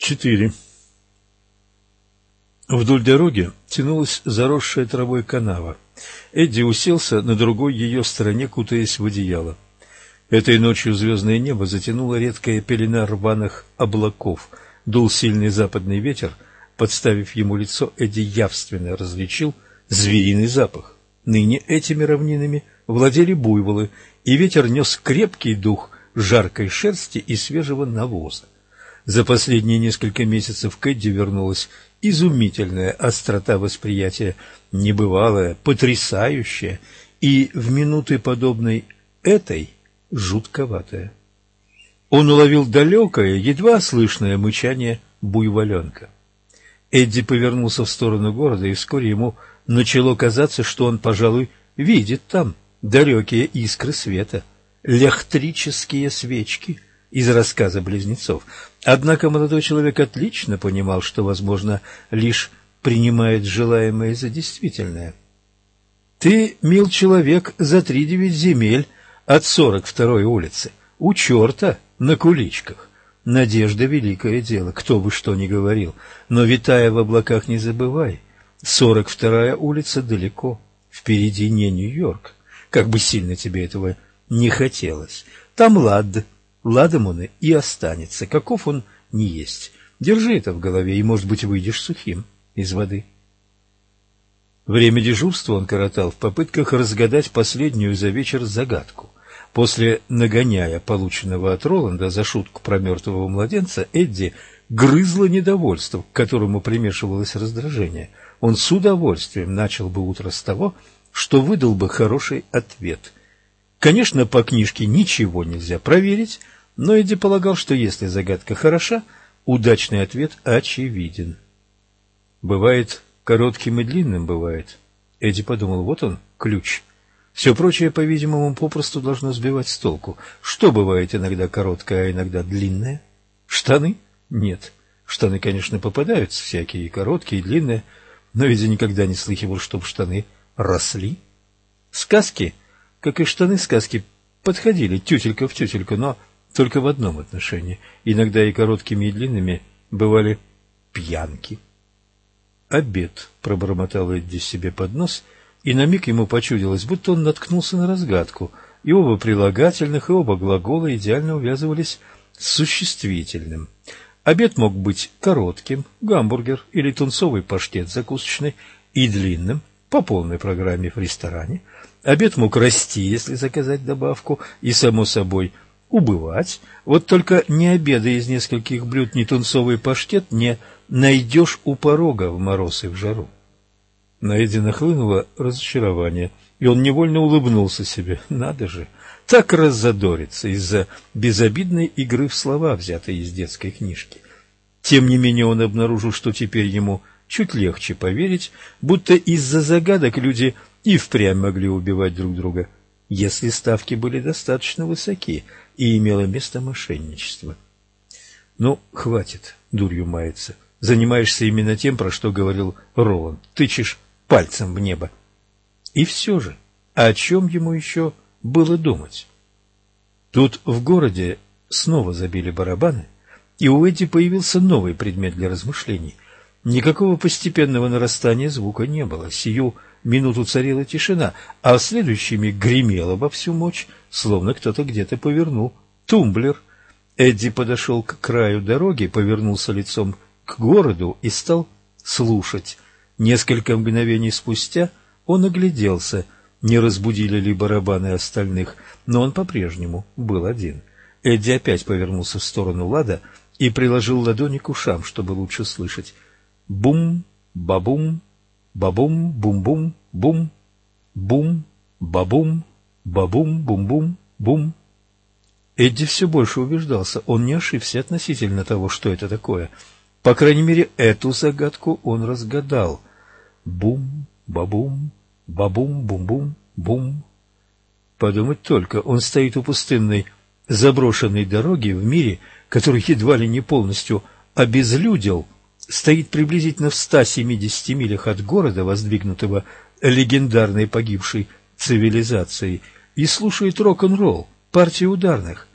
4. Вдоль дороги тянулась заросшая травой канава. Эдди уселся на другой ее стороне, кутаясь в одеяло. Этой ночью звездное небо затянуло редкая пелена рваных облаков. Дул сильный западный ветер. Подставив ему лицо, Эдди явственно различил звериный запах. Ныне этими равнинами владели буйволы, и ветер нес крепкий дух жаркой шерсти и свежего навоза. За последние несколько месяцев к Эдди вернулась изумительная острота восприятия, небывалая, потрясающая и в минуты подобной этой жутковатая. Он уловил далекое, едва слышное мычание буйволенка. Эдди повернулся в сторону города, и вскоре ему начало казаться, что он, пожалуй, видит там далекие искры света, лектрические свечки из рассказа близнецов. Однако молодой человек отлично понимал, что, возможно, лишь принимает желаемое за действительное. «Ты, мил человек, за три девять земель от сорок второй улицы, у черта на куличках. Надежда — великое дело, кто бы что ни говорил, но, витая в облаках, не забывай, сорок вторая улица далеко, впереди не Нью-Йорк, как бы сильно тебе этого не хотелось. Там Лад, ладом и останется, каков он не есть. Держи это в голове, и, может быть, выйдешь сухим из воды. Время дежурства он коротал в попытках разгадать последнюю за вечер загадку. После нагоняя полученного от Роланда за шутку про мертвого младенца, Эдди грызло недовольство, к которому примешивалось раздражение. Он с удовольствием начал бы утро с того, что выдал бы хороший ответ. Конечно, по книжке ничего нельзя проверить, но Эдди полагал, что если загадка хороша, удачный ответ очевиден. Бывает коротким и длинным, бывает. Эдди подумал, вот он, ключ. Все прочее, по-видимому, попросту должно сбивать с толку. Что бывает иногда короткое, а иногда длинное? Штаны? Нет. Штаны, конечно, попадаются всякие, и короткие, и длинные, но я никогда не слыхивал, чтобы штаны росли. Сказки, как и штаны сказки, подходили тютелька в тютельку, но только в одном отношении. Иногда и короткими, и длинными бывали пьянки. «Обед», — пробормотал Эдди себе под нос, и на миг ему почудилось, будто он наткнулся на разгадку, и оба прилагательных, и оба глагола идеально увязывались с существительным. Обед мог быть коротким, гамбургер или тунцовый паштет закусочный, и длинным, по полной программе в ресторане. Обед мог расти, если заказать добавку, и, само собой, убывать. Вот только ни обеда из нескольких блюд, ни тунцовый паштет не найдешь у порога в мороз и в жару. На Эдди нахлынуло разочарование, и он невольно улыбнулся себе. Надо же, так раззадориться из-за безобидной игры в слова, взятой из детской книжки. Тем не менее он обнаружил, что теперь ему чуть легче поверить, будто из-за загадок люди и впрямь могли убивать друг друга, если ставки были достаточно высоки и имело место мошенничество. Ну, хватит дурью маяться. Занимаешься именно тем, про что говорил Роланд. Тычешь пальцем в небо. И все же, о чем ему еще было думать? Тут в городе снова забили барабаны, и у Эдди появился новый предмет для размышлений. Никакого постепенного нарастания звука не было. Сию минуту царила тишина, а в следующий миг гремело во всю мощь, словно кто-то где-то повернул тумблер. Эдди подошел к краю дороги, повернулся лицом к городу и стал слушать. Несколько мгновений спустя он огляделся, не разбудили ли барабаны остальных, но он по-прежнему был один. Эдди опять повернулся в сторону Лада и приложил ладони к ушам, чтобы лучше слышать. Бум, бабум, бабум, бум-бум, бум, бум, бабум, бабум, бум-бум, бум. Эдди все больше убеждался, он не ошибся относительно того, что это такое. По крайней мере, эту загадку он разгадал. Бум, бабум, бабум, бум-бум, бум. Подумать только, он стоит у пустынной заброшенной дороги в мире, который едва ли не полностью обезлюдил, стоит приблизительно в 170 милях от города, воздвигнутого легендарной погибшей цивилизацией, и слушает рок-н-ролл, партии ударных.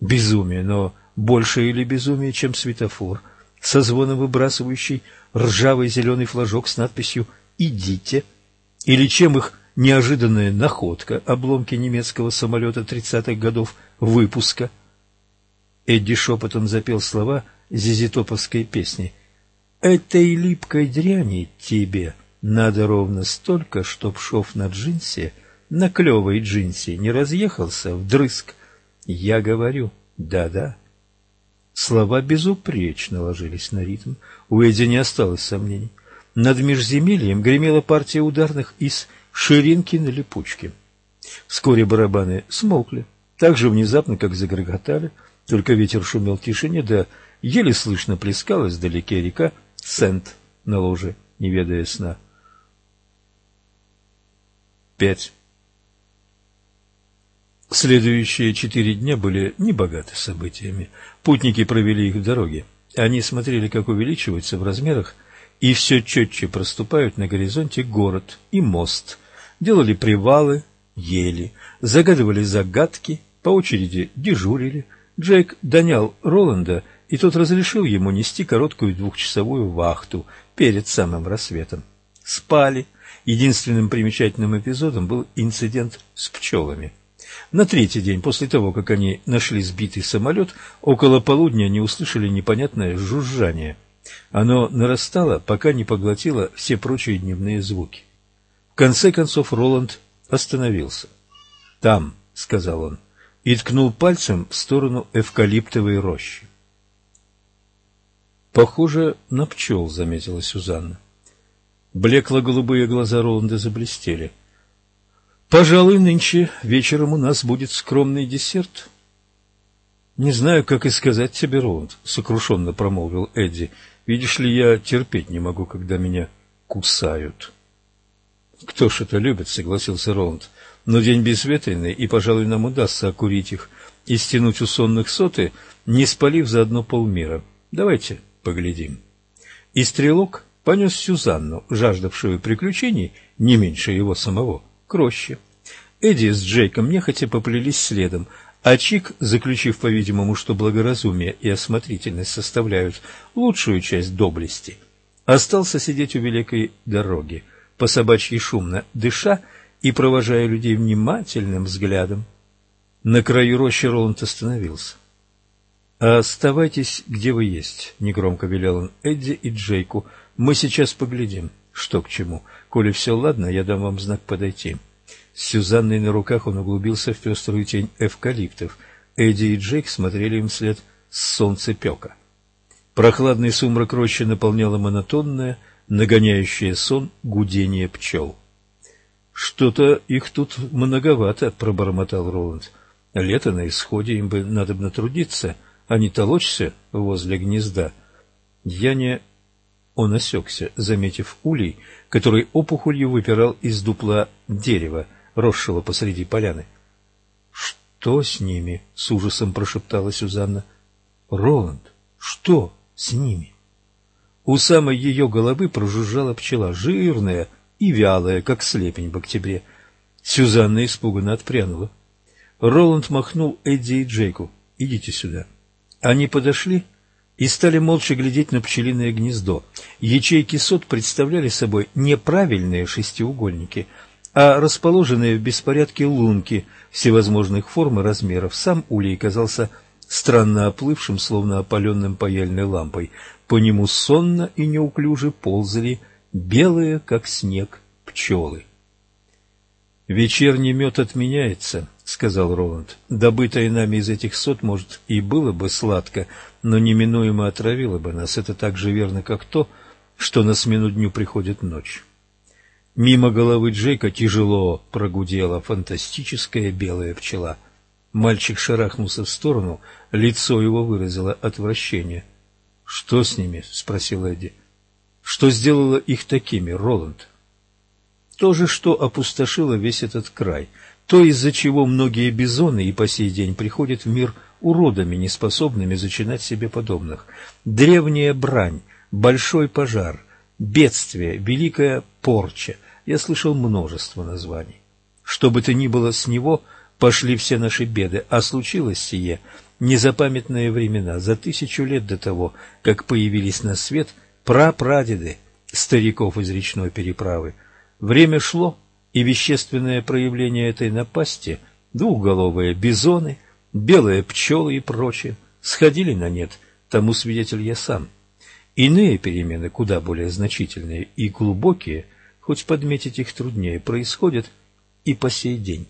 Безумие, но больше или безумие, чем светофор, со звоном выбрасывающий ржавый зеленый флажок с надписью «Идите», или чем их неожиданная находка, обломки немецкого самолета тридцатых годов выпуска. Эдди шепотом запел слова зизитоповской песни. «Этой липкой дряни тебе надо ровно столько, чтоб шов на джинсе, на клевой джинсе, не разъехался вдрызг. Я говорю, да-да». Слова безупречно ложились на ритм. У Эдди не осталось сомнений. Над межземельем гремела партия ударных из ширинки на липучке. Вскоре барабаны смолкли, так же внезапно, как загрохотали, только ветер шумел в тишине, да еле слышно плескалась вдалеке река Сент на ложе, не ведая сна. Пять. Следующие четыре дня были небогаты событиями. Путники провели их в дороге. Они смотрели, как увеличивается в размерах и все четче проступают на горизонте город и мост. Делали привалы, ели, загадывали загадки, по очереди дежурили. Джейк донял Роланда, и тот разрешил ему нести короткую двухчасовую вахту перед самым рассветом. Спали. Единственным примечательным эпизодом был инцидент с пчелами. На третий день после того, как они нашли сбитый самолет, около полудня они услышали непонятное жужжание. Оно нарастало, пока не поглотило все прочие дневные звуки. В конце концов Роланд остановился. «Там», — сказал он, и ткнул пальцем в сторону эвкалиптовой рощи. «Похоже на пчел», — заметила Сюзанна. Блекло-голубые глаза Роланда заблестели. Пожалуй, нынче вечером у нас будет скромный десерт. Не знаю, как и сказать тебе, Роланд, сокрушенно промолвил Эдди. Видишь ли, я терпеть не могу, когда меня кусают. Кто ж это любит, согласился Роланд. Но день безветренный, и, пожалуй, нам удастся окурить их и стянуть у сонных соты, не спалив заодно полмира. Давайте поглядим. И стрелок понес Сюзанну, жаждавшую приключений, не меньше его самого к роще. Эдди с Джейком нехотя поплелись следом, а Чик, заключив, по-видимому, что благоразумие и осмотрительность составляют лучшую часть доблести, остался сидеть у великой дороги, по собачьи шумно дыша и провожая людей внимательным взглядом. На краю рощи Роланд остановился. «Оставайтесь, где вы есть», — негромко велел он Эдди и Джейку. «Мы сейчас поглядим, что к чему. Коли все ладно, я дам вам знак подойти. С Сюзанной на руках он углубился в пеструю тень эвкалиптов. Эдди и Джейк смотрели им вслед с солнцепека. Прохладный сумрак рощи наполняла монотонное, нагоняющее сон гудение пчел. «Что-то их тут многовато», — пробормотал Роланд. «Лето на исходе, им бы надобно трудиться, а не толочься возле гнезда. Я не он осекся, заметив улей, который опухолью выпирал из дупла дерева, росшего посреди поляны. — Что с ними? — с ужасом прошептала Сюзанна. — Роланд, что с ними? У самой ее головы прожужжала пчела, жирная и вялая, как слепень в октябре. Сюзанна испуганно отпрянула. Роланд махнул Эдди и Джейку. «Идите сюда». Они подошли и стали молча глядеть на пчелиное гнездо. Ячейки сот представляли собой неправильные шестиугольники, а расположенные в беспорядке лунки всевозможных форм и размеров. Сам улей казался странно оплывшим, словно опаленным паяльной лампой. По нему сонно и неуклюже ползали белые, как снег, пчелы. «Вечерний мед отменяется», — сказал Роланд. «Добытое нами из этих сот, может, и было бы сладко, но неминуемо отравило бы нас. Это так же верно, как то, что на смену дню приходит ночь». Мимо головы Джейка тяжело прогудела фантастическая белая пчела. Мальчик шарахнулся в сторону, лицо его выразило отвращение. «Что с ними?» — спросил Эдди. «Что сделало их такими, Роланд?» То же, что опустошило весь этот край, то, из-за чего многие бизоны и по сей день приходят в мир уродами, неспособными зачинать себе подобных. Древняя брань, большой пожар, бедствие, великая порча. Я слышал множество названий. Что бы то ни было с него, пошли все наши беды, а случилось сие незапамятные времена, за тысячу лет до того, как появились на свет прапрадеды стариков из речной переправы. Время шло, и вещественное проявление этой напасти, двухголовые бизоны, белые пчелы и прочее, сходили на нет, тому свидетель я сам. Иные перемены, куда более значительные и глубокие, хоть подметить их труднее, происходят и по сей день.